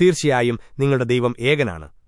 തീർച്ചയായും നിങ്ങളുടെ ദൈവം ഏകനാണ്